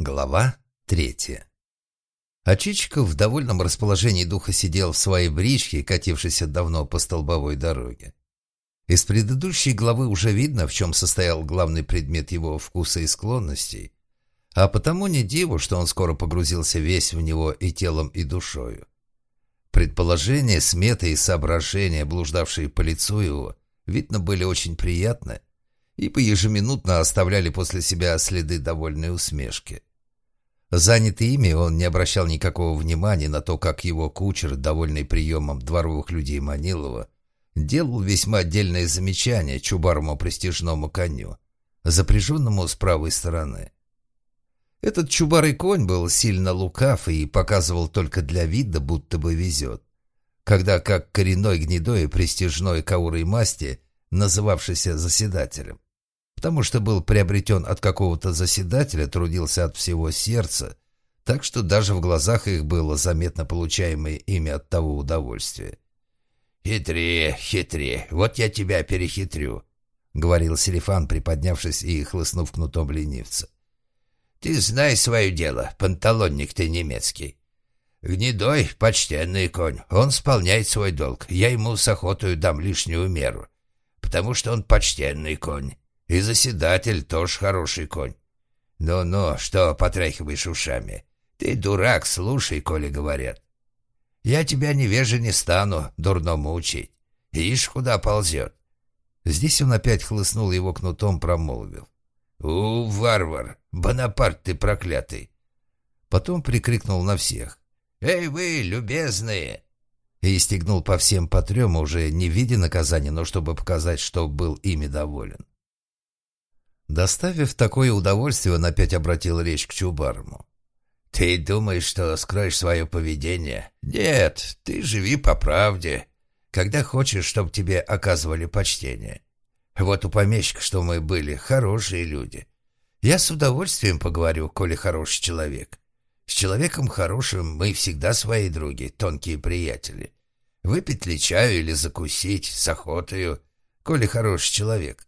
Глава третья. Чичиков в довольном расположении духа сидел в своей бричке, катившейся давно по столбовой дороге. Из предыдущей главы уже видно, в чем состоял главный предмет его вкуса и склонностей, а потому не диву, что он скоро погрузился весь в него и телом, и душою. Предположения, сметы и соображения, блуждавшие по лицу его, видно, были очень приятны, ибо ежеминутно оставляли после себя следы довольной усмешки. Занятый ими, он не обращал никакого внимания на то, как его кучер, довольный приемом дворовых людей Манилова, делал весьма отдельное замечание чубарому престижному коню, запряженному с правой стороны. Этот чубарый конь был сильно лукав и показывал только для вида, будто бы везет, когда как коренной гнедой престижной каурой масти, называвшийся заседателем потому что был приобретен от какого-то заседателя, трудился от всего сердца, так что даже в глазах их было заметно получаемое ими от того удовольствие. «Хитри, хитри, вот я тебя перехитрю», — говорил Селифан, приподнявшись и хлыстнув кнутом ленивца. «Ты знай свое дело, панталонник ты немецкий. Гнедой, почтенный конь, он исполняет свой долг, я ему с охотою дам лишнюю меру, потому что он почтенный конь». И заседатель тоже хороший конь. Ну-ну, что потряхиваешь ушами? Ты дурак, слушай, коли говорят. Я тебя невеже не стану дурному учить. Ишь, куда ползет. Здесь он опять хлыстнул его кнутом, промолвил. «У, варвар! Бонапарт ты проклятый!» Потом прикрикнул на всех. «Эй вы, любезные!» И стегнул по всем по трем, уже не в виде наказания, но чтобы показать, что был ими доволен. Доставив такое удовольствие, он опять обратил речь к Чубарму. «Ты думаешь, что скроешь свое поведение? Нет, ты живи по правде, когда хочешь, чтобы тебе оказывали почтение. Вот у помещика, что мы были, хорошие люди. Я с удовольствием поговорю, коли хороший человек. С человеком хорошим мы всегда свои други, тонкие приятели. Выпить ли чаю или закусить с охотою, коли хороший человек.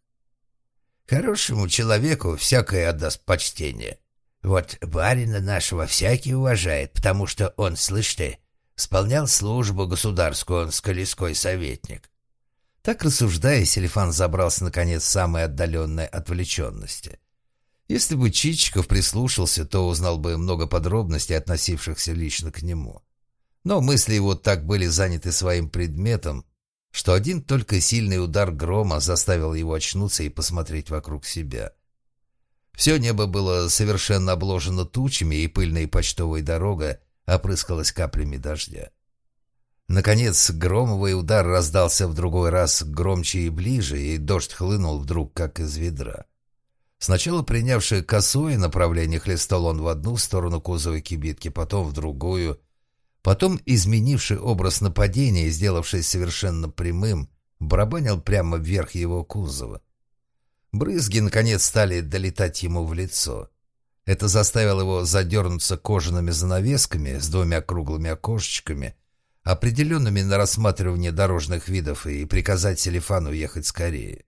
Хорошему человеку всякое отдаст почтение. Вот барина нашего всякий уважает, потому что он, слышь ты, исполнял службу государскую, он скалиской советник. Так рассуждая, Селифан забрался, наконец, в самой отдаленной отвлеченности. Если бы Чичиков прислушался, то узнал бы много подробностей, относившихся лично к нему. Но мысли его так были заняты своим предметом, что один только сильный удар грома заставил его очнуться и посмотреть вокруг себя. Все небо было совершенно обложено тучами, и пыльная почтовая дорога опрыскалась каплями дождя. Наконец, громовый удар раздался в другой раз громче и ближе, и дождь хлынул вдруг, как из ведра. Сначала принявший косое направление хлестал он в одну сторону кузова кибитки, потом в другую — Потом, изменивший образ нападения и сделавшись совершенно прямым, барабанил прямо вверх его кузова. Брызги, наконец, стали долетать ему в лицо. Это заставило его задернуться кожаными занавесками с двумя круглыми окошечками, определенными на рассматривание дорожных видов, и приказать Селифану ехать скорее.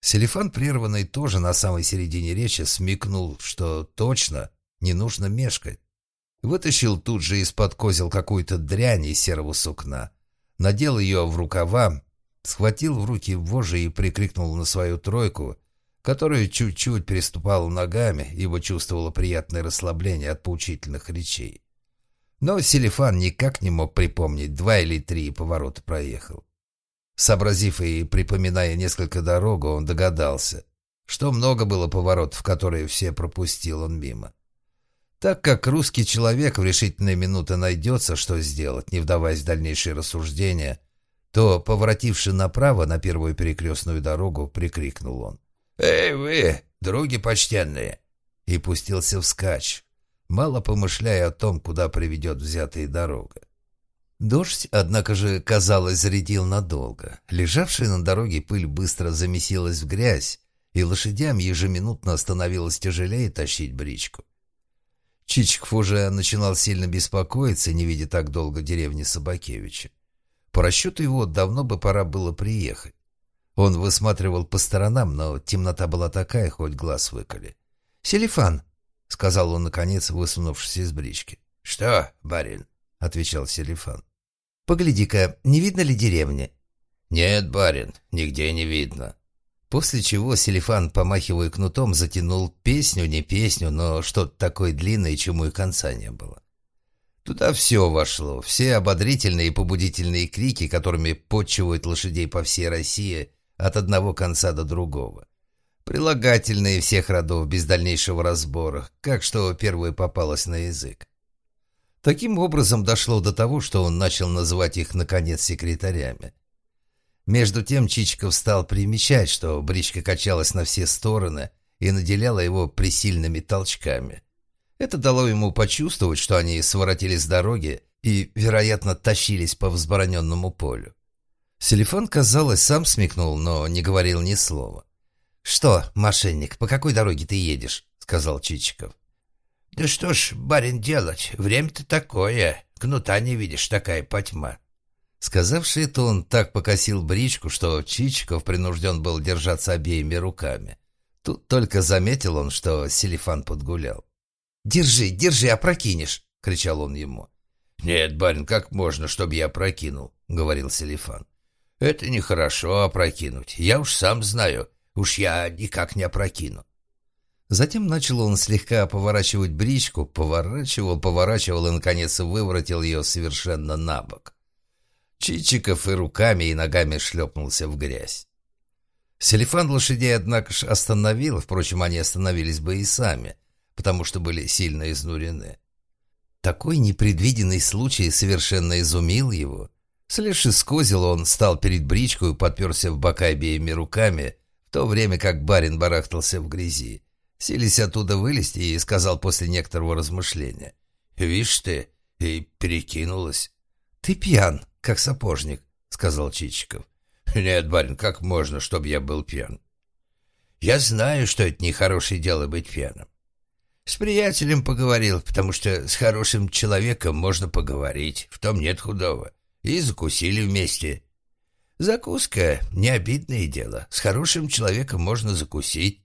Селифан, прерванный тоже на самой середине речи, смекнул, что точно не нужно мешкать. Вытащил тут же из-под козел какую-то дрянь из серого сукна, надел ее в рукава, схватил в руки вожжи и прикрикнул на свою тройку, которая чуть-чуть переступала ногами, ибо чувствовала приятное расслабление от поучительных речей. Но Селифан никак не мог припомнить, два или три поворота проехал. Сообразив и припоминая несколько дорогу, он догадался, что много было поворотов, которые все пропустил он мимо. Так как русский человек в решительные минуты найдется, что сделать, не вдаваясь в дальнейшие рассуждения, то, поворотивши направо на первую перекрестную дорогу, прикрикнул он. «Эй вы, други почтенные!» и пустился вскачь, мало помышляя о том, куда приведет взятая дорога. Дождь, однако же, казалось, зарядил надолго. Лежавшая на дороге пыль быстро замесилась в грязь, и лошадям ежеминутно становилось тяжелее тащить бричку. Чичиков уже начинал сильно беспокоиться, не видя так долго деревни Собакевича. По расчету его давно бы пора было приехать. Он высматривал по сторонам, но темнота была такая, хоть глаз выколи. «Селифан!» — сказал он, наконец, высунувшись из брички. «Что, барин?» — отвечал Селифан. «Погляди-ка, не видно ли деревни?» «Нет, барин, нигде не видно». После чего Селифан, помахивая кнутом, затянул песню, не песню, но что-то такое длинное, чему и конца не было. Туда все вошло, все ободрительные и побудительные крики, которыми подчивают лошадей по всей России от одного конца до другого. Прилагательные всех родов без дальнейшего разбора, как что первое попалось на язык. Таким образом дошло до того, что он начал называть их, наконец, секретарями. Между тем Чичиков стал примечать, что бричка качалась на все стороны и наделяла его присильными толчками. Это дало ему почувствовать, что они своротились с дороги и, вероятно, тащились по взбороненному полю. Селефан, казалось, сам смекнул, но не говорил ни слова. «Что, мошенник, по какой дороге ты едешь?» — сказал Чичиков. «Да что ж, барин, делать? Время-то такое. Кнута не видишь, такая потьма». Сказавший это, он так покосил бричку, что Чичиков принужден был держаться обеими руками. Тут только заметил он, что Селифан подгулял. «Держи, держи, опрокинешь!» — кричал он ему. «Нет, барин, как можно, чтобы я опрокинул?» — говорил Селифан. «Это нехорошо опрокинуть. Я уж сам знаю. Уж я никак не опрокину». Затем начал он слегка поворачивать бричку, поворачивал, поворачивал и, наконец, выворотил ее совершенно на бок. Чичиков и руками, и ногами шлепнулся в грязь. Селифан лошадей, однако ж, остановил, впрочем, они остановились бы и сами, потому что были сильно изнурены. Такой непредвиденный случай совершенно изумил его. Слегши скозил он, стал перед бричкой и подперся в бока обеими руками, в то время как барин барахтался в грязи. Сились оттуда вылезти и сказал после некоторого размышления. «Вишь ты, и перекинулась». «Ты пьян, как сапожник», — сказал Чичиков. «Нет, барин, как можно, чтобы я был пьян?» «Я знаю, что это нехорошее дело быть пьяным. С приятелем поговорил, потому что с хорошим человеком можно поговорить, в том нет худого. И закусили вместе. Закуска — не обидное дело. С хорошим человеком можно закусить.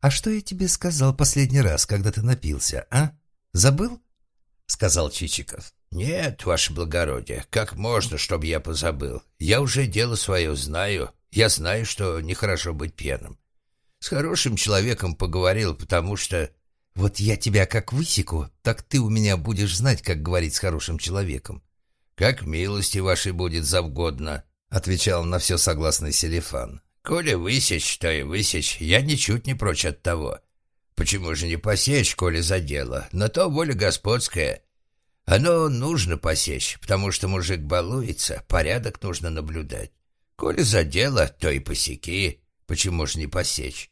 «А что я тебе сказал последний раз, когда ты напился, а? Забыл?» — сказал Чичиков. «Нет, ваше благородие, как можно, чтобы я позабыл? Я уже дело свое знаю. Я знаю, что нехорошо быть пьяным. С хорошим человеком поговорил, потому что...» «Вот я тебя как высеку, так ты у меня будешь знать, как говорить с хорошим человеком». «Как милости вашей будет завгодно», — отвечал на все согласный Селифан. Коли высечь, то и высечь, я ничуть не прочь от того. Почему же не посечь, коли за дело? На то воля господская. Оно нужно посечь, потому что мужик балуется, порядок нужно наблюдать. Коли за дело, то и посеки. Почему же не посечь?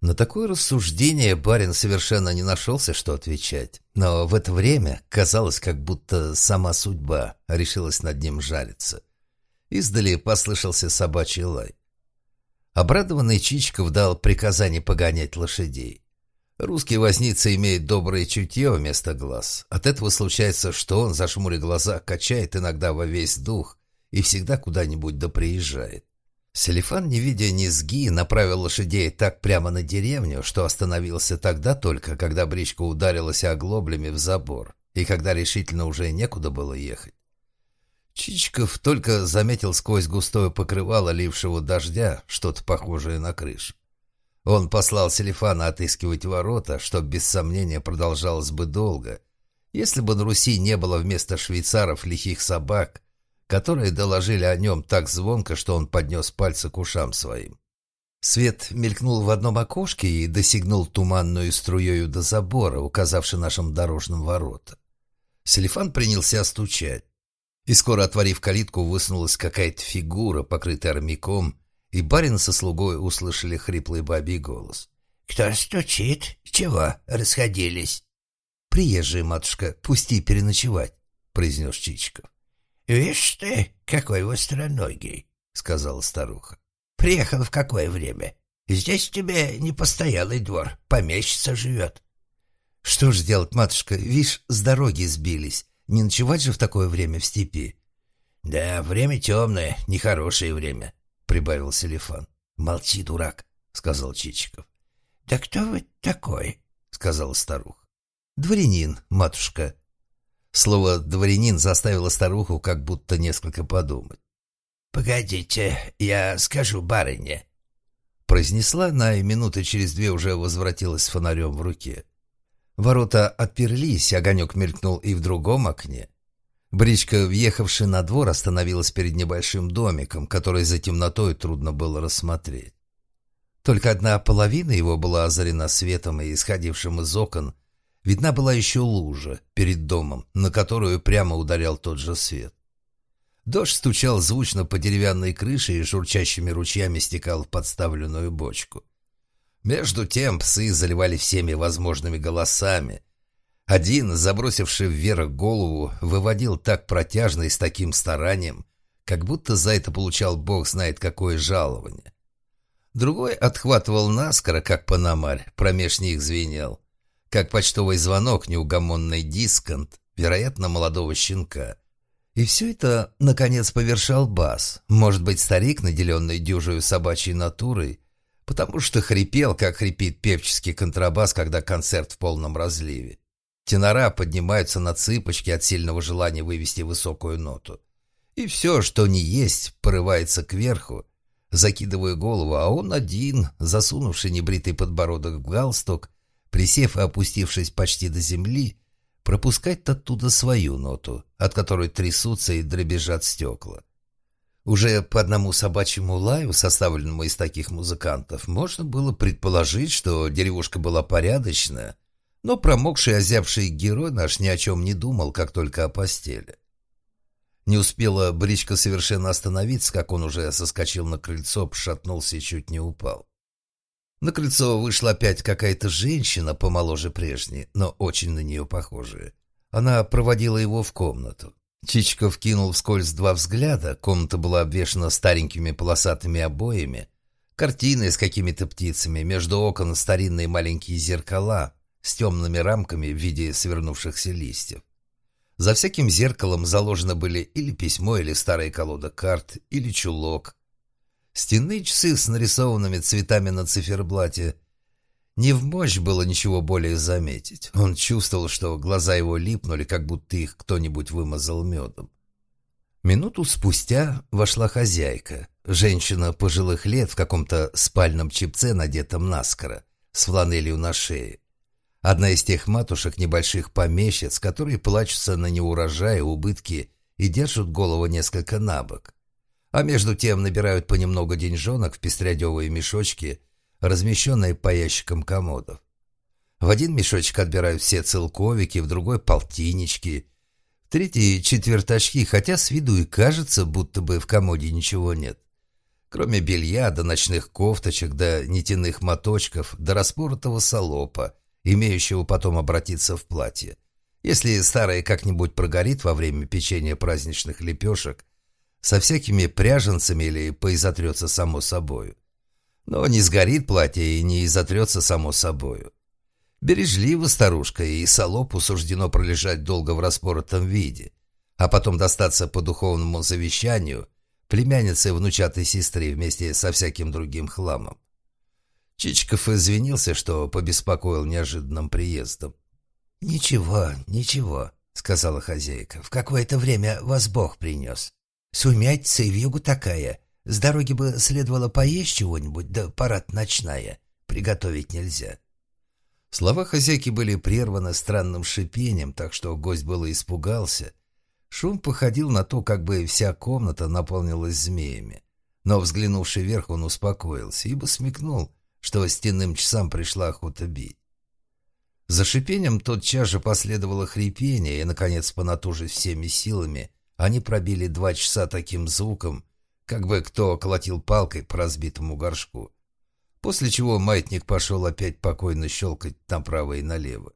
На такое рассуждение барин совершенно не нашелся, что отвечать. Но в это время казалось, как будто сама судьба решилась над ним жалиться. Издали послышался собачий лай. Обрадованный Чичиков дал приказание погонять лошадей. Русский возница имеет доброе чутье вместо глаз. От этого случается, что он, зашмуря глаза, качает иногда во весь дух и всегда куда-нибудь да приезжает. Селифан, не видя низги, направил лошадей так прямо на деревню, что остановился тогда только, когда бричка ударилась оглоблями в забор, и когда решительно уже некуда было ехать. Чичиков только заметил сквозь густое покрывало лившего дождя что-то похожее на крышу. Он послал Селифана отыскивать ворота, что без сомнения продолжалось бы долго, если бы на Руси не было вместо швейцаров лихих собак, которые доложили о нем так звонко, что он поднес пальцы к ушам своим. Свет мелькнул в одном окошке и досягнул туманную струею до забора, указавший нашим дорожным ворота. Селифан принялся стучать. И скоро, отворив калитку, высунулась какая-то фигура, покрытая армяком, и барин со слугой услышали хриплый бабий голос. «Кто стучит? Чего расходились?» «Приезжий, матушка, пусти переночевать», — произнес Чичиков. «Вишь ты, какой востроногий», — сказала старуха. «Приехал в какое время? Здесь тебе не постоялый двор, помещица живет». «Что ж делать, матушка, видишь, с дороги сбились. Не ночевать же в такое время в степи. — Да, время темное, нехорошее время, — прибавил Селифан. — Молчи, дурак, — сказал Чичиков. — Да кто вы такой? — сказала старуха. «Дворянин, матушка». Слово «дворянин» заставило старуху как будто несколько подумать. «Погодите, я скажу барыне», — произнесла она, и минуты через две уже возвратилась с фонарем в руке. Ворота отперлись, огонек мелькнул и в другом окне. Бричка, въехавшая на двор, остановилась перед небольшим домиком, который за темнотой трудно было рассмотреть. Только одна половина его была озарена светом, и исходившим из окон видна была еще лужа перед домом, на которую прямо ударял тот же свет. Дождь стучал звучно по деревянной крыше и журчащими ручьями стекал в подставленную бочку. Между тем псы заливали всеми возможными голосами. Один, забросивший вверх голову, выводил так протяжно и с таким старанием, как будто за это получал бог знает какое жалование. Другой отхватывал наскоро, как панамарь, промеж них звенел, как почтовый звонок неугомонный дисконт, вероятно, молодого щенка — и все это, наконец, повершал бас. Может быть, старик, наделенный дюжей собачьей натурой, потому что хрипел, как хрипит певческий контрабас, когда концерт в полном разливе. Тенора поднимаются на цыпочки от сильного желания вывести высокую ноту. И все, что не есть, порывается кверху, закидывая голову, а он один, засунувший небритый подбородок в галстук, присев и опустившись почти до земли, пропускать оттуда свою ноту, от которой трясутся и дребезжат стекла. Уже по одному собачьему лаю, составленному из таких музыкантов, можно было предположить, что деревушка была порядочная, но промокший, озябший герой наш ни о чем не думал, как только о постели. Не успела бричка совершенно остановиться, как он уже соскочил на крыльцо, пошатнулся и чуть не упал. На крыльцо вышла опять какая-то женщина, помоложе прежней, но очень на нее похожая. Она проводила его в комнату. Чичиков кинул вскользь два взгляда. Комната была обвешана старенькими полосатыми обоями, картины с какими-то птицами, между окон старинные маленькие зеркала с темными рамками в виде свернувшихся листьев. За всяким зеркалом заложены были или письмо, или старая колода карт, или чулок, Стенные часы с нарисованными цветами на циферблате. Не в мощь было ничего более заметить. Он чувствовал, что глаза его липнули, как будто их кто-нибудь вымазал медом. Минуту спустя вошла хозяйка, женщина пожилых лет в каком-то спальном чипце, надетом наскоро, с фланелью на шее. Одна из тех матушек небольших помещиц, которые плачутся на неурожай, убытки и держат голову несколько набок а между тем набирают понемногу деньжонок в пестрядевые мешочки, размещенные по ящикам комодов. В один мешочек отбирают все целковики, в другой — полтиннички, в третий — четверточки, хотя с виду и кажется, будто бы в комоде ничего нет. Кроме белья, до ночных кофточек, до нитяных моточков, до распоротого солопа, имеющего потом обратиться в платье. Если старое как-нибудь прогорит во время печенья праздничных лепешек, со всякими пряженцами или поизотрется само собою. Но не сгорит платье и не изотрется само собою. Бережливо старушка, и солопу суждено пролежать долго в распоротом виде, а потом достаться по духовному завещанию племяннице внучатой сестре вместе со всяким другим хламом. Чичиков извинился, что побеспокоил неожиданным приездом. «Ничего, ничего», — сказала хозяйка. «В какое-то время вас Бог принес. Сумятица и вьюгу такая. С дороги бы следовало поесть чего-нибудь, да парад ночная. Приготовить нельзя». Слова хозяйки были прерваны странным шипением, так что гость было испугался. Шум походил на то, как бы вся комната наполнилась змеями. Но, взглянувший вверх, он успокоился, ибо смекнул, что стенным часам пришла охота бить. За шипением тотчас же последовало хрипение, и, наконец, понатужив всеми силами, они пробили два часа таким звуком, как бы кто колотил палкой по разбитому горшку. После чего маятник пошел опять покойно щелкать направо и налево.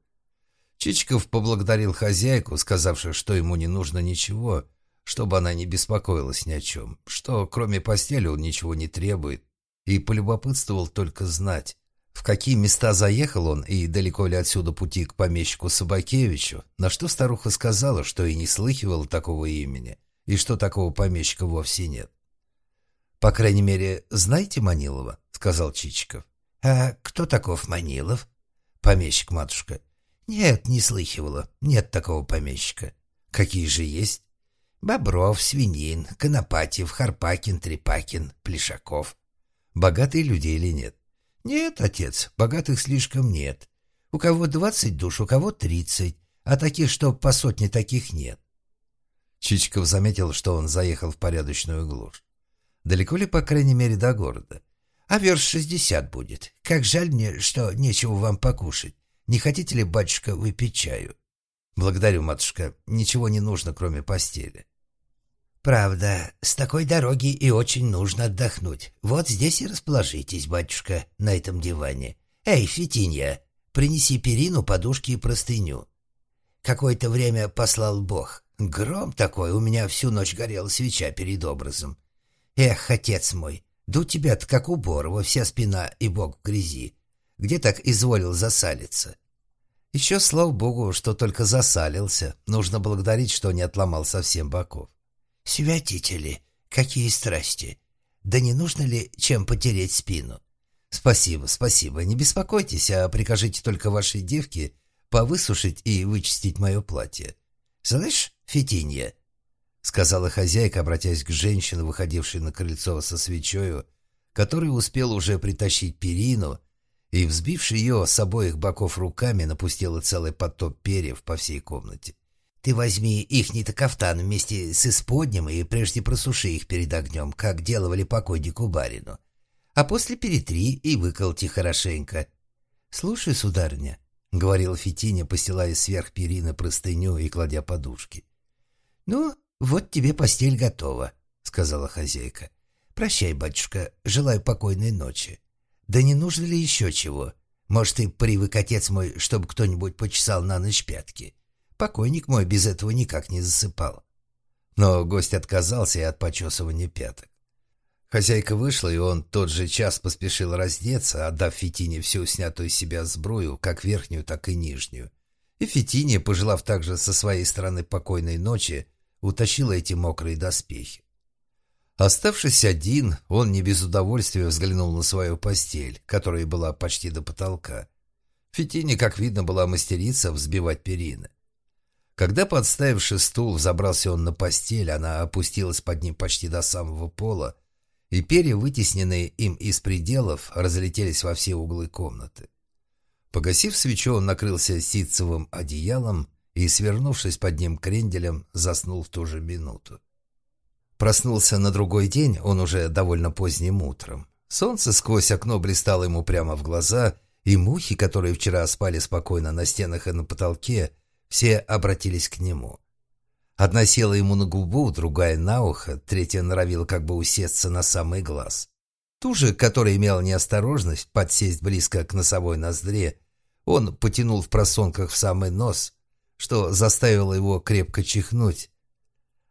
Чичиков поблагодарил хозяйку, сказавши, что ему не нужно ничего, чтобы она не беспокоилась ни о чем, что кроме постели он ничего не требует, и полюбопытствовал только знать, в какие места заехал он и далеко ли отсюда пути к помещику Собакевичу, на что старуха сказала, что и не слыхивала такого имени, и что такого помещика вовсе нет. «По крайней мере, знаете Манилова?» — сказал Чичиков. «А кто таков Манилов?» «Помещик, матушка». «Нет, не слыхивала. Нет такого помещика». «Какие же есть?» «Бобров, Свинин, Конопатьев, Харпакин, Трепакин, Плешаков». «Богатые люди или нет?» «Нет, отец, богатых слишком нет. У кого двадцать душ, у кого тридцать, а таких, что по сотне таких нет». Чичиков заметил, что он заехал в порядочную глушь. Далеко ли, по крайней мере, до города? А верст шестьдесят будет. Как жаль мне, что нечего вам покушать. Не хотите ли, батюшка, выпить чаю? Благодарю, матушка. Ничего не нужно, кроме постели. Правда, с такой дороги и очень нужно отдохнуть. Вот здесь и расположитесь, батюшка, на этом диване. Эй, Фитинья, принеси перину, подушки и простыню. Какое-то время послал Бог. Гром такой, у меня всю ночь горела свеча перед образом. Эх, отец мой, да у тебя-то как у Борова, вся спина и бок в грязи. Где так изволил засалиться? Еще, слава богу, что только засалился. Нужно благодарить, что не отломал совсем боков. Святители, какие страсти! Да не нужно ли чем потереть спину? Спасибо, спасибо. Не беспокойтесь, а прикажите только вашей девке повысушить и вычистить мое платье. Слышь, Фетинья, — сказала хозяйка, обратясь к женщине, выходившей на крыльцо со свечою, который успел уже притащить перину, и, взбивши ее с обоих боков руками, напустила целый потоп перьев по всей комнате. «Ты возьми ихний-то кафтан вместе с исподним и прежде просуши их перед огнем, как делали покойнику барину. А после перетри и выколти хорошенько». «Слушай, сударыня», — говорила Фетиня, постилая сверх перины простыню и кладя подушки. «Ну, «Вот тебе постель готова», — сказала хозяйка. «Прощай, батюшка, желаю покойной ночи. Да не нужно ли еще чего? Может, и привык отец мой, чтобы кто-нибудь почесал на ночь пятки. Покойник мой без этого никак не засыпал». Но гость отказался и от почесывания пяток. Хозяйка вышла, и он тот же час поспешил раздеться, отдав Фетине всю снятую с себя сбрую, как верхнюю, так и нижнюю. И Фетине, пожелав также со своей стороны покойной ночи, утащила эти мокрые доспехи. Оставшись один, он не без удовольствия взглянул на свою постель, которая была почти до потолка. Фетине, как видно, была мастерица взбивать перины. Когда, подставивший стул, забрался он на постель, она опустилась под ним почти до самого пола, и перья, вытесненные им из пределов, разлетелись во все углы комнаты. Погасив свечу, он накрылся ситцевым одеялом и, свернувшись под ним кренделем, заснул в ту же минуту. Проснулся на другой день, он уже довольно поздним утром. Солнце сквозь окно блистало ему прямо в глаза, и мухи, которые вчера спали спокойно на стенах и на потолке, все обратились к нему. Одна села ему на губу, другая на ухо, третья норовила как бы усесться на самый глаз. Ту же, которая имела неосторожность подсесть близко к носовой ноздре, он потянул в просонках в самый нос, что заставило его крепко чихнуть.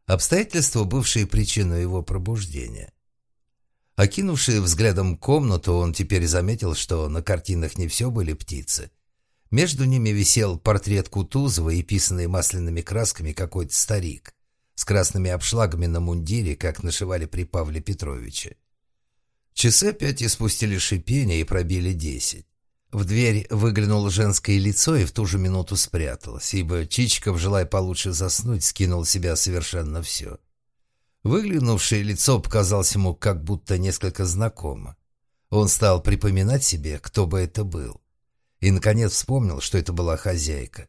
Обстоятельства, бывшие причиной его пробуждения. Окинувший взглядом комнату, он теперь заметил, что на картинах не все были птицы. Между ними висел портрет Кутузова и писанный масляными красками какой-то старик с красными обшлагами на мундире, как нашивали при Павле Петровиче. Часы опять испустили шипение и пробили десять. В дверь выглянуло женское лицо и в ту же минуту спряталось, ибо Чичиков, желая получше заснуть, скинул себя совершенно все. Выглянувшее лицо показалось ему как будто несколько знакомо. Он стал припоминать себе, кто бы это был. И, наконец, вспомнил, что это была хозяйка.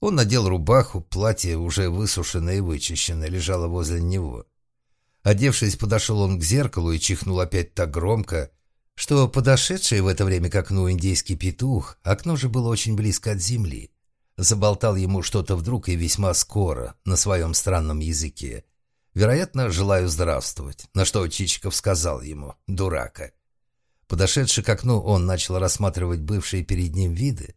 Он надел рубаху, платье, уже высушенное и вычищенное, лежало возле него. Одевшись, подошел он к зеркалу и чихнул опять так громко, что подошедший в это время к окну индейский петух, окно же было очень близко от земли, заболтал ему что-то вдруг и весьма скоро, на своем странном языке. Вероятно, желаю здравствовать, на что Чичиков сказал ему «дурака». Подошедший к окну, он начал рассматривать бывшие перед ним виды.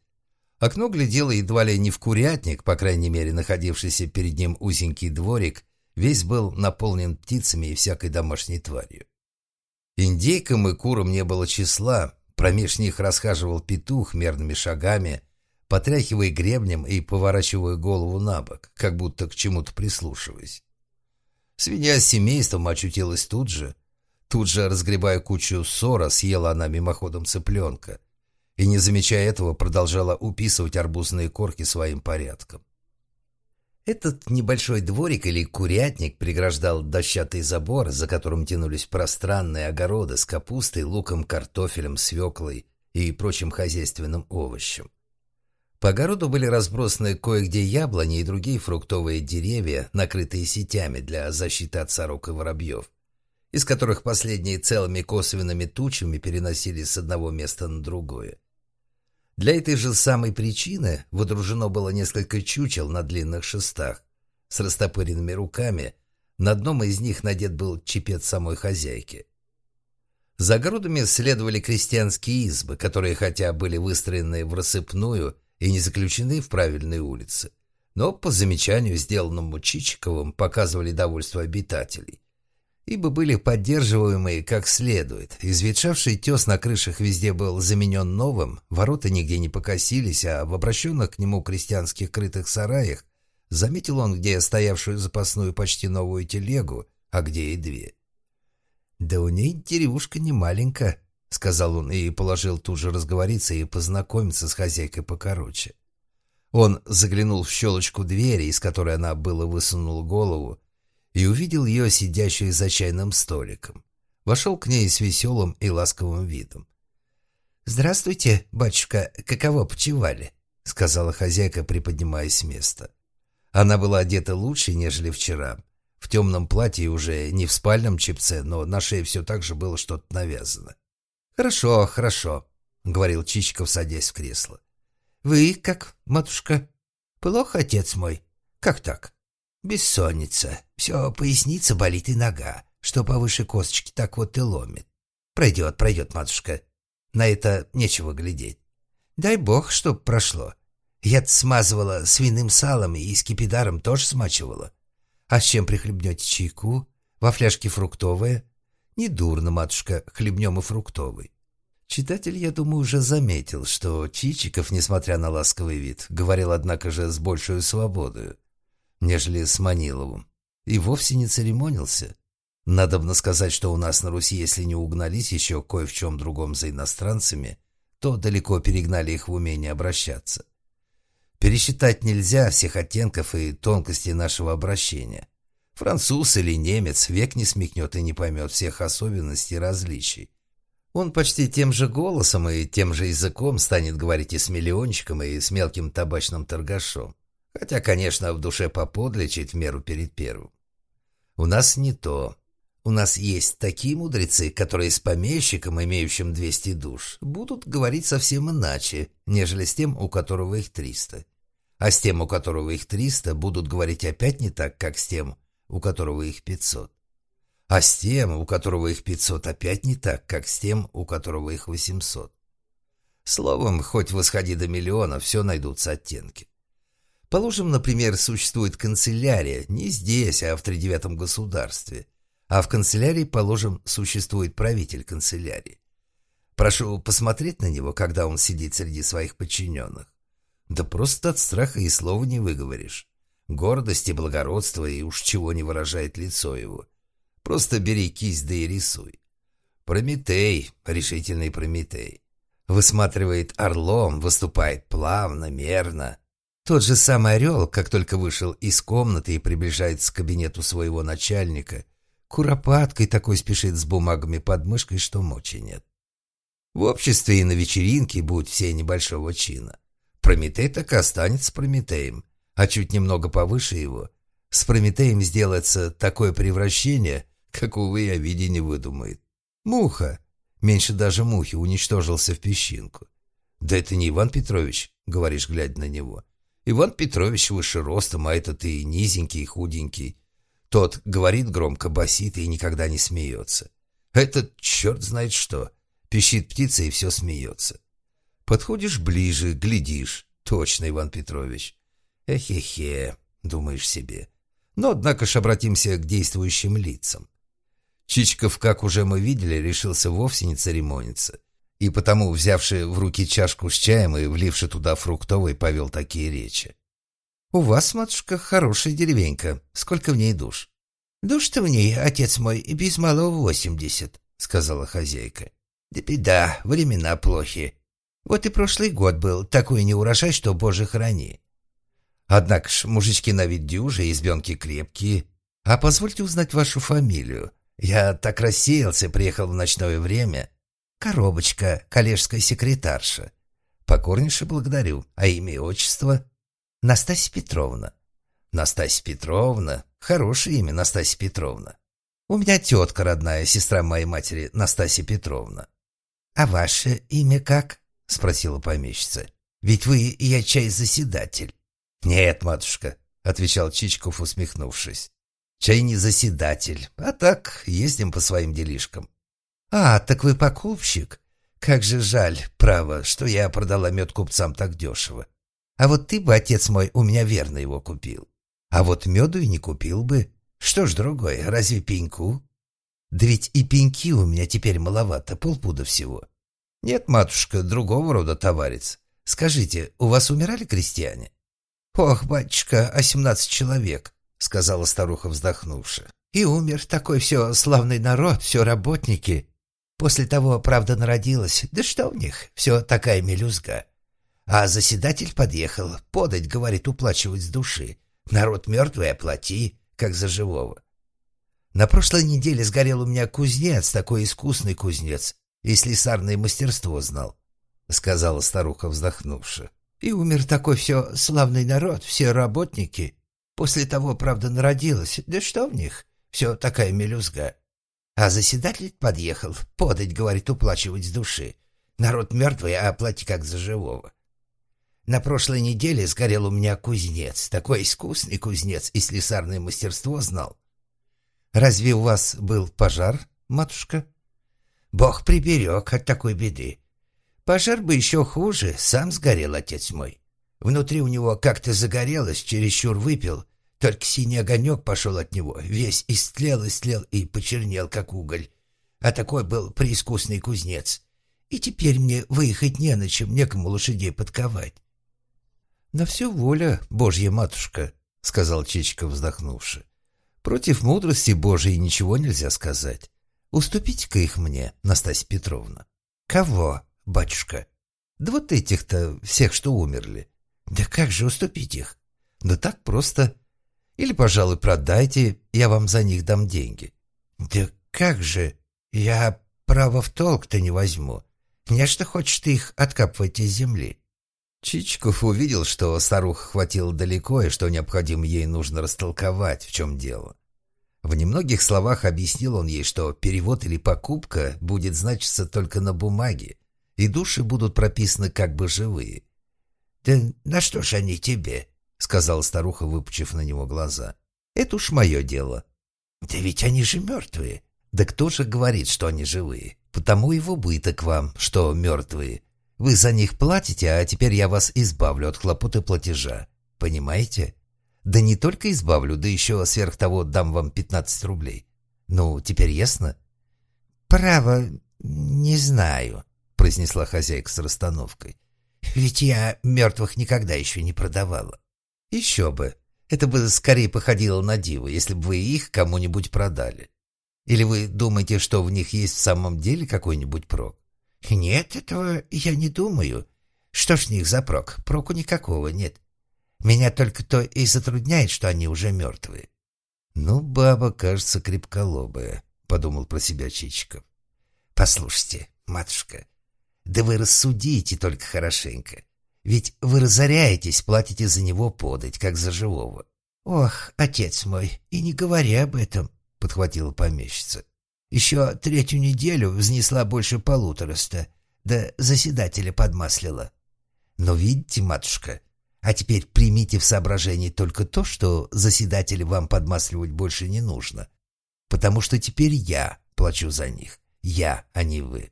Окно глядело едва ли не в курятник, по крайней мере, находившийся перед ним узенький дворик, весь был наполнен птицами и всякой домашней тварью. Индейкам и курам не было числа, промеж них расхаживал петух мерными шагами, потряхивая гребнем и поворачивая голову на бок, как будто к чему-то прислушиваясь. Свинья с семейством очутилась тут же. Тут же, разгребая кучу ссора, съела она мимоходом цыпленка. и, не замечая этого, продолжала уписывать арбузные корки своим порядком. Этот небольшой дворик или курятник преграждал дощатый забор, за которым тянулись пространные огороды с капустой, луком, картофелем, свеклой и прочим хозяйственным овощем. По огороду были разбросаны кое-где яблони и другие фруктовые деревья, накрытые сетями для защиты от сорок и воробьев, из которых последние целыми косвенными тучами переносились с одного места на другое. Для этой же самой причины водружено было несколько чучел на длинных шестах с растопыренными руками, на одном из них надет был чепец самой хозяйки. За огородами следовали крестьянские избы, которые хотя были выстроены в рассыпную и не заключены в правильные улицы, но по замечанию, сделанному Чичиковым, показывали довольство обитателей ибо были поддерживаемые как следует. Изветшавший тес на крышах везде был заменен новым, ворота нигде не покосились, а в обращенных к нему крестьянских крытых сараях заметил он, где стоявшую запасную почти новую телегу, а где и две. «Да у ней деревушка не маленькая», — сказал он и положил тут же разговориться и познакомиться с хозяйкой покороче. Он заглянул в щелочку двери, из которой она было высунула голову, и увидел ее сидящую за чайным столиком. Вошел к ней с веселым и ласковым видом. «Здравствуйте, батюшка, каково почевали?» — сказала хозяйка, приподнимаясь с места. Она была одета лучше, нежели вчера. В темном платье уже не в спальном чепце, но на шее все так же было что-то навязано. «Хорошо, хорошо», — говорил Чичиков, садясь в кресло. «Вы как, матушка?» «Плохо, отец мой. Как так?» Бессонница. Все, поясница болит и нога, что повыше косточки так вот и ломит. Пройдет, пройдет, матушка. На это нечего глядеть. Дай бог, чтоб прошло. Я смазывала свиным салом и скипидаром тоже смачивала. А с чем прихлебнете чайку? Во фляжке фруктовая? Недурно, матушка, хлебнем и фруктовый. Читатель, я думаю, уже заметил, что Чичиков, несмотря на ласковый вид, говорил, однако же, с большей свободой нежели с Маниловым, и вовсе не церемонился. Надобно сказать, что у нас на Руси, если не угнались еще кое в чем другом за иностранцами, то далеко перегнали их в умении обращаться. Пересчитать нельзя всех оттенков и тонкостей нашего обращения. Француз или немец век не смекнет и не поймет всех особенностей и различий. Он почти тем же голосом и тем же языком станет говорить и с миллиончиком, и с мелким табачным торгашом. Хотя, конечно, в душе поподлечить в меру перед первым. У нас не то. У нас есть такие мудрецы, которые с помещиком, имеющим 200 душ, будут говорить совсем иначе, нежели с тем, у которого их 300. А с тем, у которого их 300, будут говорить опять не так, как с тем, у которого их 500. А с тем, у которого их 500, опять не так, как с тем, у которого их 800. Словом, хоть восходи до миллиона, все найдутся оттенки. Положим, например, существует канцелярия не здесь, а в тридевятом государстве. А в канцелярии, положим, существует правитель канцелярии. Прошу посмотреть на него, когда он сидит среди своих подчиненных. Да просто от страха и слова не выговоришь. Гордость и благородство, и уж чего не выражает лицо его. Просто бери кисть да и рисуй. Прометей, решительный Прометей. Высматривает орлом, выступает плавно, мерно, тот же самый орел, как только вышел из комнаты и приближается к кабинету своего начальника, куропаткой такой спешит с бумагами под мышкой, что мочи нет. В обществе и на вечеринке будь все небольшого чина. Прометей так и останется Прометеем, а чуть немного повыше его. С Прометеем сделается такое превращение, как, увы, о виде не выдумает. Муха, меньше даже мухи, уничтожился в песчинку. «Да это не Иван Петрович», — говоришь, глядя на него, — Иван Петрович выше ростом, а этот и низенький, и худенький. Тот говорит громко, басит и никогда не смеется. Этот черт знает что. Пищит птица и все смеется. Подходишь ближе, глядишь. Точно, Иван Петрович. Эхе-хе, думаешь себе. Но, однако ж, обратимся к действующим лицам. Чичков, как уже мы видели, решился вовсе не церемониться и потому, взявший в руки чашку с чаем и вливший туда фруктовый, повел такие речи. «У вас, матушка, хорошая деревенька. Сколько в ней душ?» «Душ-то в ней, отец мой, без малого восемьдесят», — сказала хозяйка. «Да беда, времена плохи. Вот и прошлый год был такой неурожай, что, боже, храни. Однако ж, мужички на вид дюжи, избенки крепкие. А позвольте узнать вашу фамилию. Я так рассеялся, приехал в ночное время. Коробочка, коллежская секретарша. Покорнейше благодарю. А имя и отчество? Настасья Петровна. Настасья Петровна. Хорошее имя, Настасья Петровна. У меня тетка родная, сестра моей матери, Настасья Петровна. А ваше имя как? Спросила помещица. Ведь вы, я чай, заседатель. Нет, матушка, отвечал Чичков, усмехнувшись. Чай не заседатель, а так ездим по своим делишкам. А, так вы покупщик? Как же жаль, право, что я продала мед купцам так дешево. А вот ты бы, отец мой, у меня верно его купил. А вот меду и не купил бы. Что ж другое, разве пеньку? Да ведь и пеньки у меня теперь маловато, полпуда всего. Нет, матушка, другого рода товарец. Скажите, у вас умирали крестьяне? Ох, батюшка, а семнадцать человек, сказала старуха, вздохнувши. И умер такой все славный народ, все работники. После того, правда, народилась. Да что в них? Все такая мелюзга. А заседатель подъехал. Подать, говорит, уплачивать с души. Народ мертвый, оплати, как за живого. На прошлой неделе сгорел у меня кузнец, такой искусный кузнец, и слесарное мастерство знал, — сказала старуха, вздохнувши. И умер такой все славный народ, все работники. После того, правда, народилась. Да что в них? Все такая мелюзга. А заседатель подъехал. Подать, говорит, уплачивать с души. Народ мертвый, а оплати как за живого. На прошлой неделе сгорел у меня кузнец. Такой искусный кузнец и слесарное мастерство знал. Разве у вас был пожар, матушка? Бог приберег от такой беды. Пожар бы еще хуже, сам сгорел отец мой. Внутри у него как-то загорелось, чересчур выпил, только синий огонек пошел от него, весь истлел, истлел и почернел, как уголь. А такой был преискусный кузнец. И теперь мне выехать не на чем, некому лошадей подковать. — На все воля, Божья матушка, — сказал Чичиков, вздохнувши. — Против мудрости Божией ничего нельзя сказать. Уступите-ка их мне, Настасья Петровна. — Кого, батюшка? — Да вот этих-то, всех, что умерли. — Да как же уступить их? — Да так просто. Или, пожалуй, продайте, я вам за них дам деньги. Да как же? Я право в толк-то не возьму. Нечто хочешь ты их откапывать из земли. Чичиков увидел, что старуха хватила далеко и что необходимо ей нужно растолковать, в чем дело. В немногих словах объяснил он ей, что перевод или покупка будет значиться только на бумаге, и души будут прописаны как бы живые. «Да на что ж они тебе?» — сказала старуха, выпучив на него глаза. «Это уж мое дело». «Да ведь они же мертвые». «Да кто же говорит, что они живые? Потому и в убыток вам, что мертвые. Вы за них платите, а теперь я вас избавлю от хлопоты платежа. Понимаете? Да не только избавлю, да еще сверх того дам вам пятнадцать рублей. Ну, теперь ясно?» «Право, не знаю», — произнесла хозяйка с расстановкой. «Ведь я мертвых никогда еще не продавала». Еще бы. Это бы скорее походило на диву, если бы вы их кому-нибудь продали. Или вы думаете, что в них есть в самом деле какой-нибудь прок? Нет, этого я не думаю. Что ж с них за прок? Проку никакого нет. Меня только то и затрудняет, что они уже мертвые. Ну, баба, кажется, крепколобая, подумал про себя Чичиков. Послушайте, матушка, да вы рассудите только хорошенько. Ведь вы разоряетесь, платите за него подать, как за живого. Ох, отец мой, и не говори об этом, подхватила помещица. Еще третью неделю взнесла больше полутораста, да заседателя подмаслила. Но видите, матушка, а теперь примите в соображение только то, что заседателя вам подмасливать больше не нужно, потому что теперь я плачу за них, я, а не вы.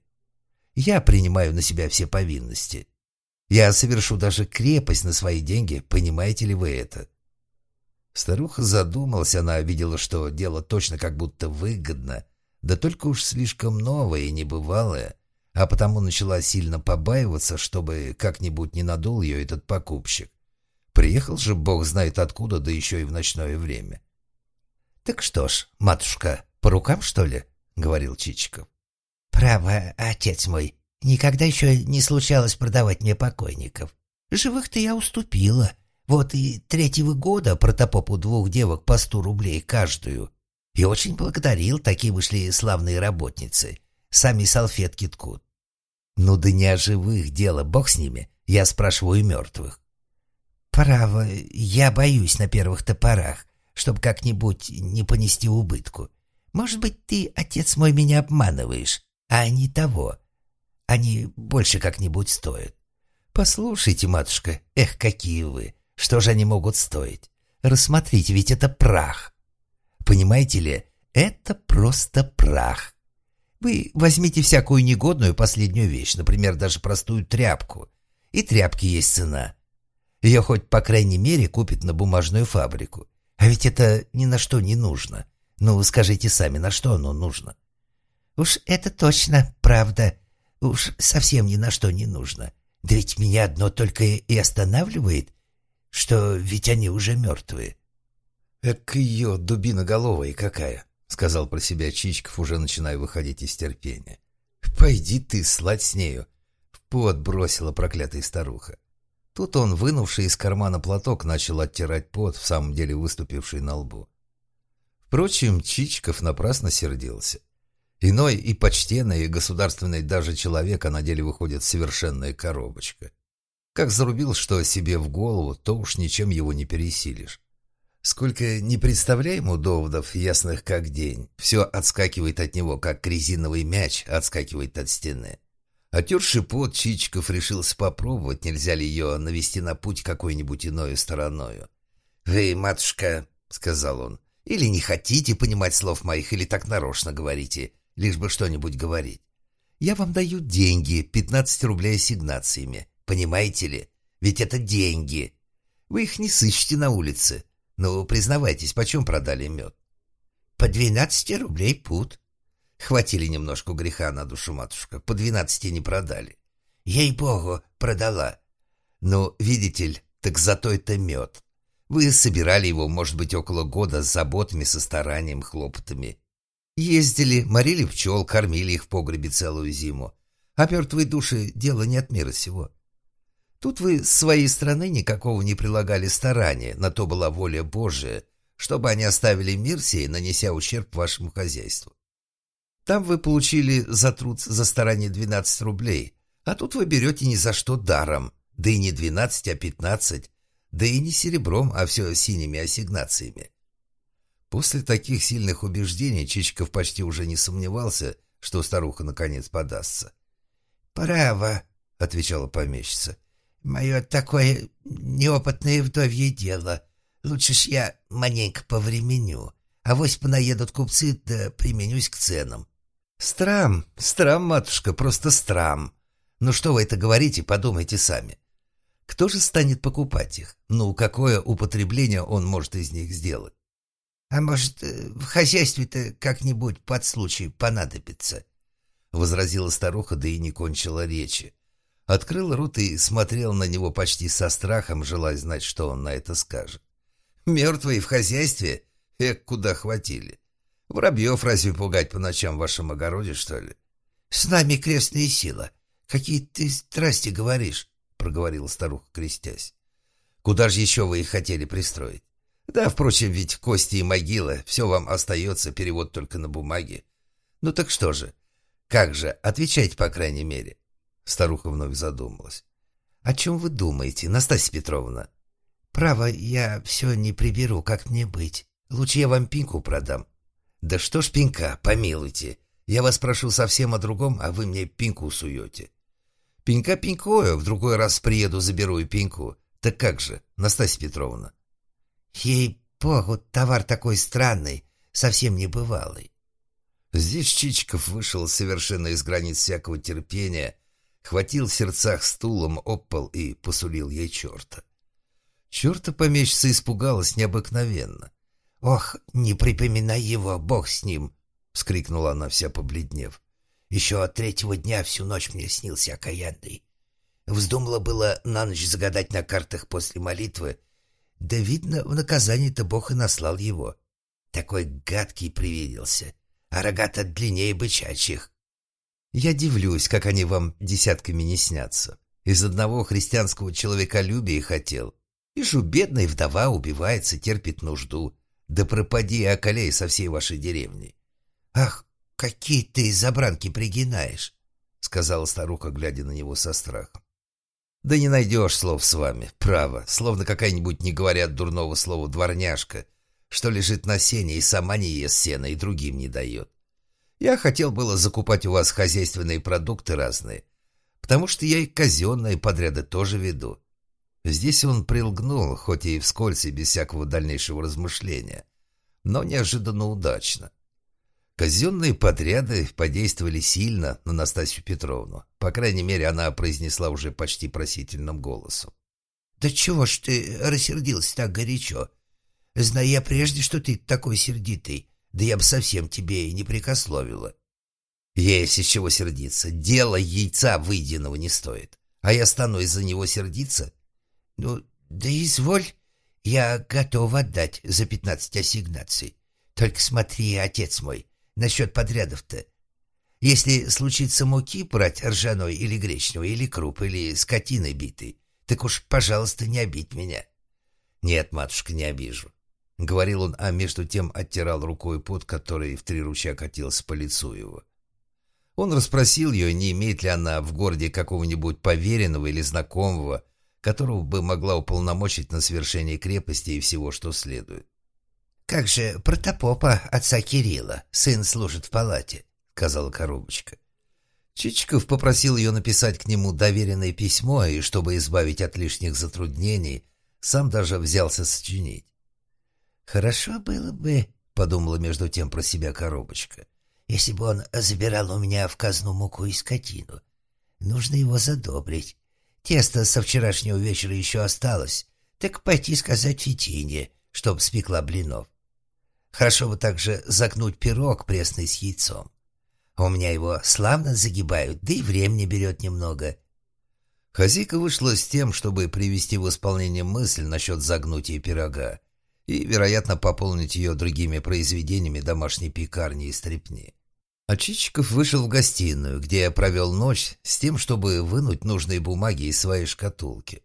Я принимаю на себя все повинности. Я совершу даже крепость на свои деньги, понимаете ли вы это?» Старуха задумалась, она видела, что дело точно как будто выгодно, да только уж слишком новое и небывалое, а потому начала сильно побаиваться, чтобы как-нибудь не надул ее этот покупщик. Приехал же бог знает откуда, да еще и в ночное время. «Так что ж, матушка, по рукам, что ли?» — говорил Чичиков. «Право, отец мой, Никогда еще не случалось продавать мне покойников. Живых-то я уступила. Вот и третьего года протопопу двух девок по сто рублей каждую. И очень благодарил, такие вышли славные работницы. Сами салфетки ткут. Ну да не о живых дело, бог с ними. Я спрашиваю мертвых. Право, я боюсь на первых топорах, чтобы как-нибудь не понести убытку. Может быть, ты, отец мой, меня обманываешь, а не того. Они больше как-нибудь стоят. Послушайте, матушка, эх, какие вы! Что же они могут стоить? Рассмотрите, ведь это прах. Понимаете ли, это просто прах. Вы возьмите всякую негодную последнюю вещь, например, даже простую тряпку. И тряпки есть цена. Ее хоть, по крайней мере, купит на бумажную фабрику. А ведь это ни на что не нужно. Ну, скажите сами, на что оно нужно? Уж это точно правда. Уж совсем ни на что не нужно. Да ведь меня одно только и останавливает, что ведь они уже мертвые. «Эк ее, дубиноголовая какая!» — сказал про себя Чичков, уже начиная выходить из терпения. «Пойди ты слать с нею!» — в пот бросила проклятая старуха. Тут он, вынувший из кармана платок, начал оттирать пот, в самом деле выступивший на лбу. Впрочем, Чичков напрасно сердился. Иной и почтенный, и государственный даже человек, а на деле выходит совершенная коробочка. Как зарубил что себе в голову, то уж ничем его не пересилишь. Сколько не представляем у доводов, ясных как день, все отскакивает от него, как резиновый мяч отскакивает от стены. Отерший пот, Чичиков решился попробовать, нельзя ли ее навести на путь какой-нибудь иною стороною. «Вы, матушка», — сказал он, — «или не хотите понимать слов моих, или так нарочно говорите, лишь бы что-нибудь говорить. Я вам даю деньги, 15 рублей ассигнациями. Понимаете ли? Ведь это деньги. Вы их не сыщете на улице. Ну, признавайтесь, почем продали мед? По двенадцати рублей пуд. Хватили немножко греха на душу, матушка. По двенадцати не продали. Ей-богу, продала. Ну, видите ли, так зато это мед. Вы собирали его, может быть, около года с заботами, со старанием, хлопотами. Ездили, морили пчел, кормили их в погребе целую зиму. А мертвые души — дело не от мира сего. Тут вы с своей стороны никакого не прилагали старания, на то была воля Божия, чтобы они оставили мир сей, нанеся ущерб вашему хозяйству. Там вы получили за труд за старание 12 рублей, а тут вы берете ни за что даром, да и не 12, а 15, да и не серебром, а все синими ассигнациями. После таких сильных убеждений Чичиков почти уже не сомневался, что старуха наконец подастся. «Право», — отвечала помещица, Мое такое неопытное вдовье дело. Лучше ж я маленько повременю. А вось понаедут купцы, да применюсь к ценам. Страм, страм, матушка, просто страм. Ну что вы это говорите, подумайте сами. Кто же станет покупать их? Ну, какое употребление он может из них сделать? А может, э, в хозяйстве-то как-нибудь под случай понадобится? Возразила старуха, да и не кончила речи. Открыл рот и смотрел на него почти со страхом, желая знать, что он на это скажет. «Мертвые в хозяйстве? Эк, куда хватили? Воробьев разве пугать по ночам в вашем огороде, что ли?» «С нами крестная сила. Какие ты страсти говоришь?» — проговорила старуха, крестясь. «Куда же еще вы их хотели пристроить? Да, впрочем, ведь кости и могила, все вам остается, перевод только на бумаге. Ну так что же? Как же? Отвечайте, по крайней мере. Старуха вновь задумалась. «О чем вы думаете, Настасья Петровна?» «Право, я все не приберу, как мне быть. Лучше я вам пинку продам». «Да что ж пинка, помилуйте. Я вас прошу совсем о другом, а вы мне пинку суете». «Пенька пенькою, в другой раз приеду, заберу и пеньку. Так как же, Настасья Петровна?» «Ей-богу, товар такой странный, совсем небывалый». Здесь Чичиков вышел совершенно из границ всякого терпения хватил в сердцах стулом об и посулил ей черта. Черта помещица испугалась необыкновенно. «Ох, не припоминай его, бог с ним!» — вскрикнула она вся побледнев. «Еще от третьего дня всю ночь мне снился окаянный. Вздумала было на ночь загадать на картах после молитвы. Да, видно, в наказание-то Бог и наслал его. Такой гадкий привиделся, а рогата длиннее бычачьих. Я дивлюсь, как они вам десятками не снятся. Из одного христианского человеколюбия хотел. Вижу, бедная вдова убивается, терпит нужду. Да пропади и околей со всей вашей деревни. Ах, какие ты забранки пригинаешь, сказала старуха, глядя на него со страхом. Да не найдешь слов с вами, право, словно какая-нибудь не говорят дурного слова дворняжка, что лежит на сене и сама не ест сена и другим не дает. Я хотел было закупать у вас хозяйственные продукты разные, потому что я и казенные подряды тоже веду. Здесь он прилгнул, хоть и вскользь и без всякого дальнейшего размышления, но неожиданно удачно. Казенные подряды подействовали сильно на Настасью Петровну. По крайней мере, она произнесла уже почти просительным голосом. «Да чего ж ты рассердился так горячо? Зная я прежде, что ты такой сердитый, да я бы совсем тебе и не прикословила». «Есть из чего сердиться. Дело яйца выеденного не стоит. А я стану из-за него сердиться?» «Ну, да изволь, я готов отдать за пятнадцать ассигнаций. Только смотри, отец мой, насчет подрядов-то. Если случится муки брать ржаной или гречневой, или круп, или скотиной битой, так уж, пожалуйста, не обидь меня. Нет, матушка, не обижу. — говорил он, а между тем оттирал рукой пот, который в три ручья катился по лицу его. Он расспросил ее, не имеет ли она в городе какого-нибудь поверенного или знакомого, которого бы могла уполномочить на совершение крепости и всего, что следует. «Как же протопопа отца Кирилла, сын служит в палате», — сказала коробочка. Чичиков попросил ее написать к нему доверенное письмо, и, чтобы избавить от лишних затруднений, сам даже взялся сочинить. «Хорошо было бы», — подумала между тем про себя коробочка, «если бы он забирал у меня в казну муку и скотину. Нужно его задобрить. Тесто со вчерашнего вечера еще осталось, так пойти сказать Фитине, чтоб спекла блинов. Хорошо бы также загнуть пирог пресный с яйцом. У меня его славно загибают, да и времени берет немного. Хозяйка вышла с тем, чтобы привести в исполнение мысль насчет загнутия пирога и, вероятно, пополнить ее другими произведениями домашней пекарни и стрепни. А Чичиков вышел в гостиную, где я провел ночь с тем, чтобы вынуть нужные бумаги из своей шкатулки.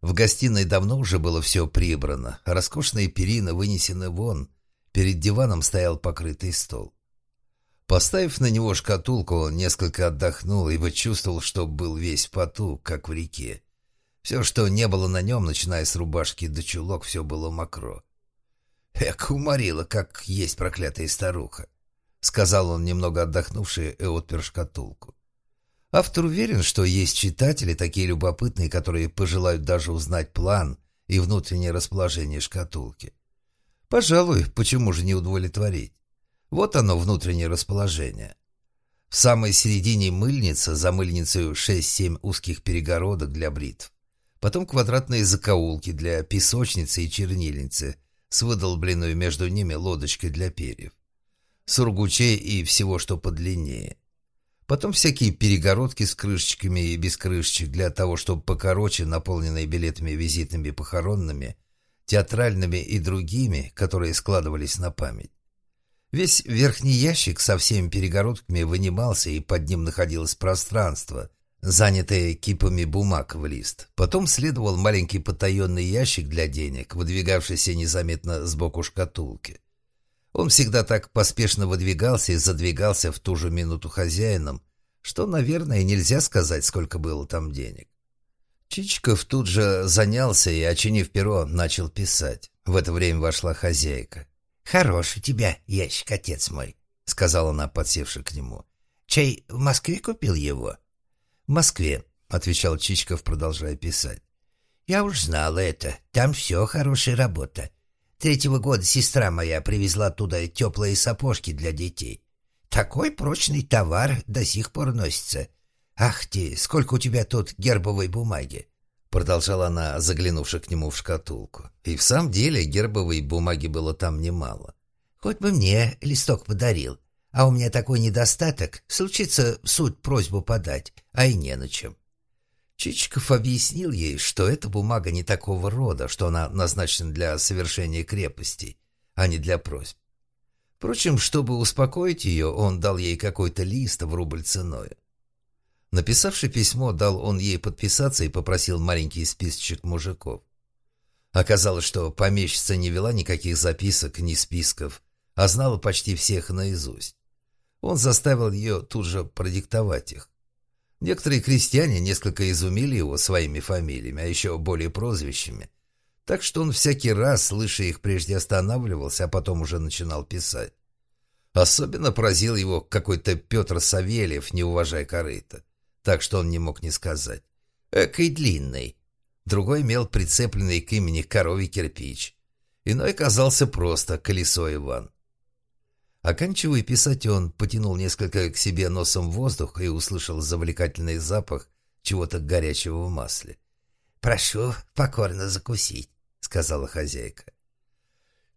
В гостиной давно уже было все прибрано, роскошные перины вынесены вон, Перед диваном стоял покрытый стол. Поставив на него шкатулку, он несколько отдохнул и почувствовал, что был весь в поту, как в реке. Все, что не было на нем, начиная с рубашки до чулок, все было мокро. «Эк, уморила, как есть проклятая старуха», — сказал он, немного отдохнувший, и отпер шкатулку. Автор уверен, что есть читатели, такие любопытные, которые пожелают даже узнать план и внутреннее расположение шкатулки. Пожалуй, почему же не удовлетворить? Вот оно, внутреннее расположение. В самой середине мыльница, за мыльницей 6-7 узких перегородок для бритв. Потом квадратные закоулки для песочницы и чернильницы с выдолбленной между ними лодочкой для перьев. Сургучей и всего, что подлиннее. Потом всякие перегородки с крышечками и без крышечек для того, чтобы покороче, наполненные билетами визитными похоронными, театральными и другими, которые складывались на память. Весь верхний ящик со всеми перегородками вынимался, и под ним находилось пространство, занятое кипами бумаг в лист. Потом следовал маленький потаенный ящик для денег, выдвигавшийся незаметно сбоку шкатулки. Он всегда так поспешно выдвигался и задвигался в ту же минуту хозяином, что, наверное, нельзя сказать, сколько было там денег. Чичиков тут же занялся и, очинив перо, начал писать. В это время вошла хозяйка. «Хорош у тебя ящик, отец мой», — сказала она, подсевши к нему. «Чай в Москве купил его?» «В Москве», — отвечал Чичиков, продолжая писать. «Я уж знала это. Там все хорошая работа. Третьего года сестра моя привезла туда теплые сапожки для детей. Такой прочный товар до сих пор носится. «Ах ты, сколько у тебя тут гербовой бумаги!» Продолжала она, заглянувши к нему в шкатулку. И в самом деле гербовой бумаги было там немало. «Хоть бы мне листок подарил. А у меня такой недостаток. Случится в суд просьбу подать, а и не на чем». Чичиков объяснил ей, что эта бумага не такого рода, что она назначена для совершения крепостей, а не для просьб. Впрочем, чтобы успокоить ее, он дал ей какой-то лист в рубль ценой. Написавший письмо, дал он ей подписаться и попросил маленький списочек мужиков. Оказалось, что помещица не вела никаких записок, ни списков, а знала почти всех наизусть. Он заставил ее тут же продиктовать их. Некоторые крестьяне несколько изумили его своими фамилиями, а еще более прозвищами. Так что он всякий раз, слыша их, прежде останавливался, а потом уже начинал писать. Особенно поразил его какой-то Петр Савельев, не уважая корыта. Так что он не мог не сказать. Экой длинный. Другой имел прицепленный к имени коровий кирпич. Иной казался просто колесо Иван. Оканчивая писать, он потянул несколько к себе носом воздух и услышал завлекательный запах чего-то горячего в масле. «Прошу покорно закусить», — сказала хозяйка.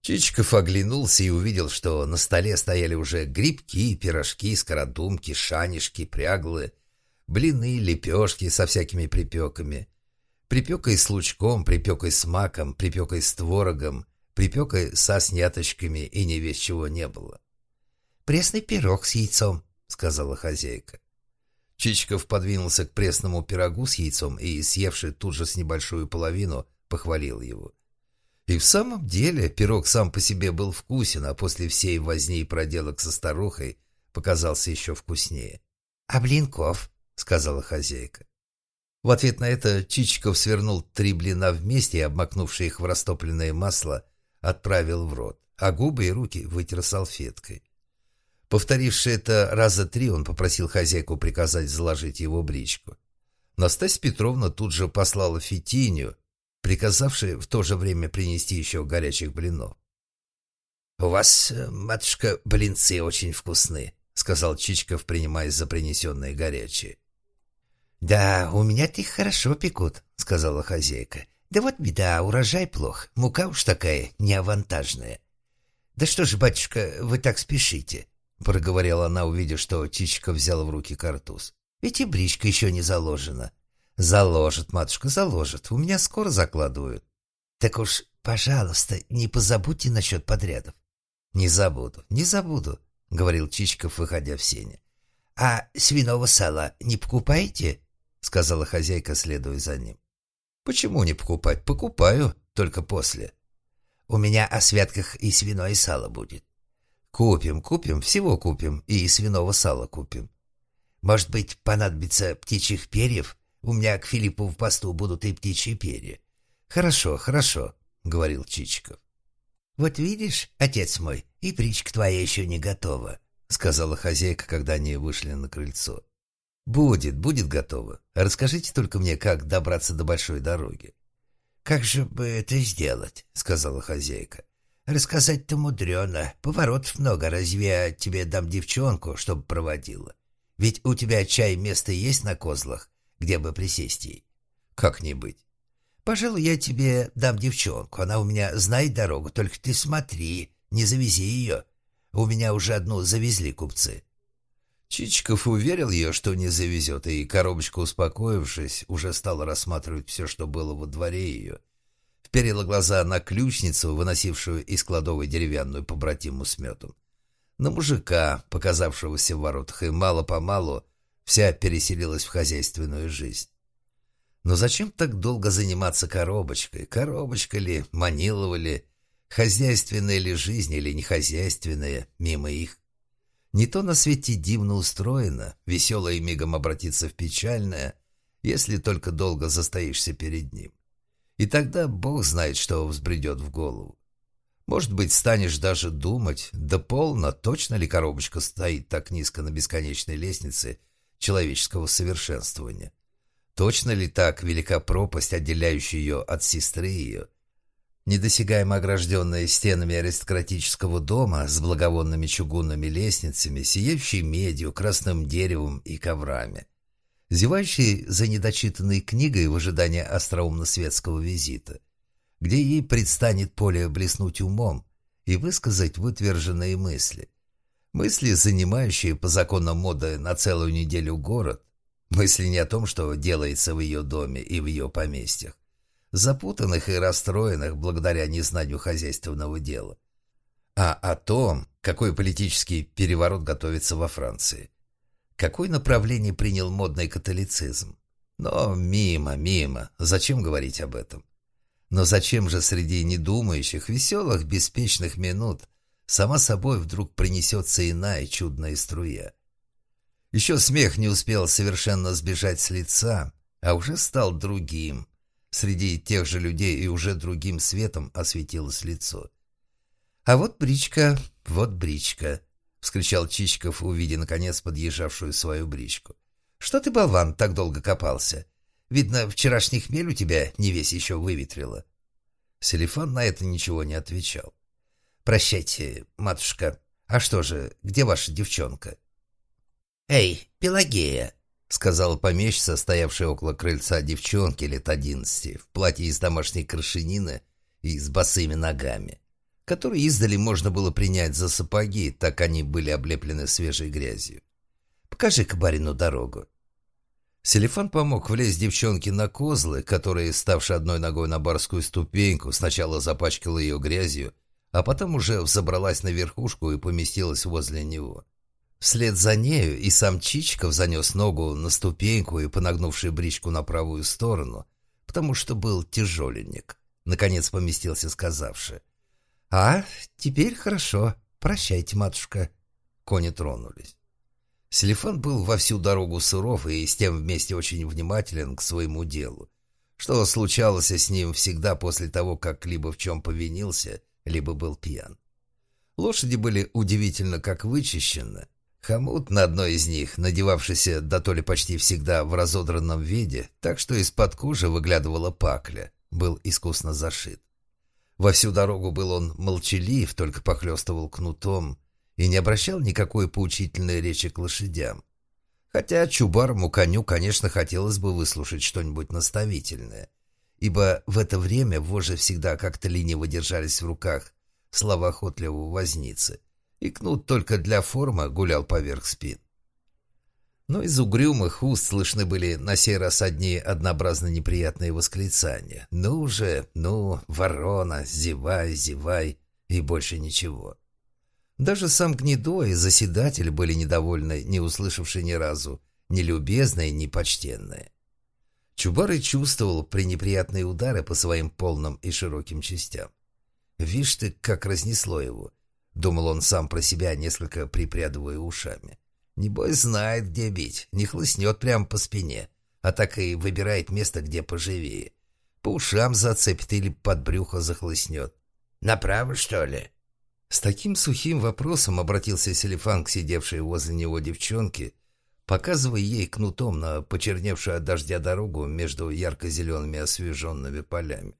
Чичиков оглянулся и увидел, что на столе стояли уже грибки, пирожки, скородумки, шанишки, пряглы, блины, лепешки со всякими припеками. Припекой с лучком, припекой с маком, припекой с творогом, припекой со сняточками и не весь чего не было пресный пирог с яйцом», — сказала хозяйка. Чичиков подвинулся к пресному пирогу с яйцом и, съевший тут же с небольшую половину, похвалил его. И в самом деле пирог сам по себе был вкусен, а после всей возни и проделок со старухой показался еще вкуснее. «А блинков?» — сказала хозяйка. В ответ на это Чичиков свернул три блина вместе и, обмакнувший их в растопленное масло, отправил в рот, а губы и руки вытер салфеткой. Повторивши это раза три, он попросил хозяйку приказать заложить его бричку. Настасья Петровна тут же послала Фитиню, приказавшей в то же время принести еще горячих блинов. «У вас, э, матушка, блинцы очень вкусны», — сказал Чичков, принимаясь за принесенные горячие. «Да, у меня-то их хорошо пекут», — сказала хозяйка. «Да вот беда, урожай плох, мука уж такая неавантажная». «Да что ж, батюшка, вы так спешите?» — проговорила она, увидев, что Чичиков взял в руки картуз. «Ведь и бричка еще не заложена». «Заложит, матушка, заложит. У меня скоро закладывают». «Так уж, пожалуйста, не позабудьте насчет подрядов». «Не забуду, не забуду», — говорил Чичиков, выходя в сене. «А свиного сала не покупаете?» — сказала хозяйка, следуя за ним. «Почему не покупать? Покупаю, только после». «У меня о святках и свиное сало будет». Купим, купим, всего купим, и свиного сала купим. Может быть, понадобится птичьих перьев? У меня к Филиппу в посту будут и птичьи перья. Хорошо, хорошо, — говорил Чичиков. Вот видишь, отец мой, и бричка твоя еще не готова, — сказала хозяйка, когда они вышли на крыльцо. «Будет, будет готово. Расскажите только мне, как добраться до большой дороги». «Как же бы это сделать?» — сказала хозяйка. Рассказать-то мудрено. Поворотов много. Разве я тебе дам девчонку, чтобы проводила? Ведь у тебя чай место есть на козлах, где бы присесть ей? Как не быть? Пожалуй, я тебе дам девчонку. Она у меня знает дорогу, только ты смотри, не завези ее. У меня уже одну завезли купцы. Чичиков уверил ее, что не завезет, и коробочка, успокоившись, уже стала рассматривать все, что было во дворе ее, вперила глаза на ключницу, выносившую из кладовой деревянную побратиму с медом. На мужика, показавшегося в воротах, и мало-помалу вся переселилась в хозяйственную жизнь. Но зачем так долго заниматься коробочкой? Коробочка ли, манилова ли, хозяйственная ли жизнь или нехозяйственная, мимо их? Не то на свете дивно устроено, веселое мигом обратиться в печальное, если только долго застоишься перед ним. И тогда Бог знает, что взбредет в голову. Может быть, станешь даже думать, да полно, точно ли коробочка стоит так низко на бесконечной лестнице человеческого совершенствования? Точно ли так велика пропасть, отделяющая ее от сестры ее? Недосягаемо огражденная стенами аристократического дома с благовонными чугунными лестницами, сияющей медью, красным деревом и коврами – зевающей за недочитанной книгой в ожидании остроумно-светского визита, где ей предстанет поле блеснуть умом и высказать вытверженные мысли. Мысли, занимающие по законам моды на целую неделю город, мысли не о том, что делается в ее доме и в ее поместьях, запутанных и расстроенных благодаря незнанию хозяйственного дела, а о том, какой политический переворот готовится во Франции, какое направление принял модный католицизм. Но мимо, мимо, зачем говорить об этом? Но зачем же среди недумающих, веселых, беспечных минут сама собой вдруг принесется иная чудная струя? Еще смех не успел совершенно сбежать с лица, а уже стал другим. Среди тех же людей и уже другим светом осветилось лицо. «А вот бричка, вот бричка», — вскричал Чичков, увидя, наконец, подъезжавшую свою бричку. «Что ты, болван, так долго копался? Видно, вчерашний хмель у тебя не весь еще выветрило». Селифан на это ничего не отвечал. «Прощайте, матушка. А что же, где ваша девчонка?» «Эй, Пелагея!» — сказала помещица, стоявшая около крыльца девчонки лет одиннадцати, в платье из домашней крашенины и с босыми ногами, которые издали можно было принять за сапоги, так они были облеплены свежей грязью. «Покажи-ка барину дорогу». Селефан помог влезть девчонке на козлы, которая, ставши одной ногой на барскую ступеньку, сначала запачкала ее грязью, а потом уже взобралась на верхушку и поместилась возле него. Вслед за нею и сам Чичиков занес ногу на ступеньку и понагнувший бричку на правую сторону, потому что был тяжеленник. Наконец поместился сказавший. «А, теперь хорошо. Прощайте, матушка». Кони тронулись. Селефан был во всю дорогу суров и с тем вместе очень внимателен к своему делу, что случалось с ним всегда после того, как либо в чем повинился, либо был пьян. Лошади были удивительно как вычищены. Хомут на одной из них, надевавшийся до то ли почти всегда в разодранном виде, так что из-под кожи выглядывала пакля, был искусно зашит. Во всю дорогу был он молчалив, только похлестывал кнутом, и не обращал никакой поучительной речи к лошадям. Хотя чубарому коню, конечно, хотелось бы выслушать что-нибудь наставительное, ибо в это время вожжи всегда как-то лениво держались в руках слова охотливого возницы, и кнут только для формы гулял поверх спин. Но из угрюмых уст слышны были на сей раз одни однообразно неприятные восклицания. «Ну же, ну, ворона, зевай, зевай» и больше ничего. Даже сам Гнедой и заседатель были недовольны, не услышавшие ни разу ни любезные, ни почтенные. Чубарый чувствовал пренеприятные удары по своим полным и широким частям. «Вишь ты, как разнесло его!» — думал он сам про себя, несколько припрядывая ушами. «Небось знает, где бить, не хлыстнет прямо по спине, а так и выбирает место, где поживее. По ушам зацепит или под брюхо захлыстнет. Направо, что ли?» С таким сухим вопросом обратился Селифан к сидевшей возле него девчонке, показывая ей кнутом на почерневшую от дождя дорогу между ярко-зелеными освеженными полями.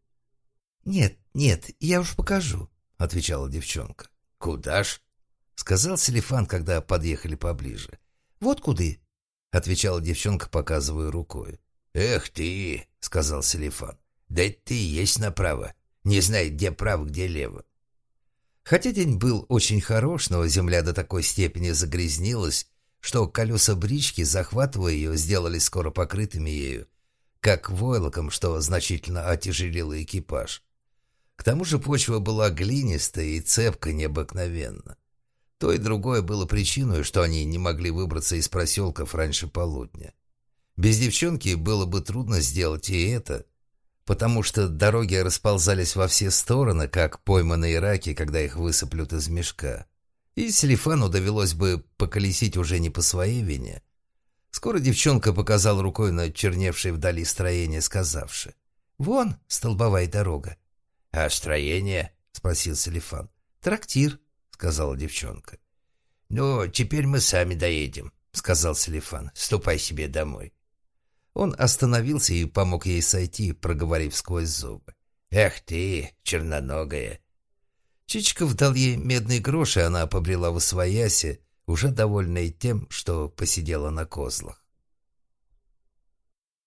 «Нет, нет, я уж покажу», — отвечала девчонка. «Куда ж?» — сказал Селифан, когда подъехали поближе. «Вот куды», — отвечала девчонка, показывая рукой. «Эх ты!» — сказал Селифан. «Да ты есть направо. Не знает, где право, где лево. Хотя день был очень хорош, но земля до такой степени загрязнилась, что колеса брички, захватывая ее, сделали скоро покрытыми ею, как войлоком, что значительно отяжелило экипаж. К тому же почва была глинистая и цепка необыкновенно. То и другое было причиной, что они не могли выбраться из проселков раньше полудня. Без девчонки было бы трудно сделать и это, потому что дороги расползались во все стороны, как пойманные раки, когда их высыплют из мешка. И Селифану довелось бы поколесить уже не по своей вине. Скоро девчонка показала рукой на черневшее вдали строение, сказавши. «Вон столбовая дорога». «А строение?» — спросил Селифан. «Трактир», — сказала девчонка. «Ну, теперь мы сами доедем», — сказал Селифан. «Ступай себе домой». Он остановился и помог ей сойти, проговорив сквозь зубы. «Эх ты, черноногая!» Чичиков дал ей медный грош, и она побрела в освояси, уже довольная тем, что посидела на козлах.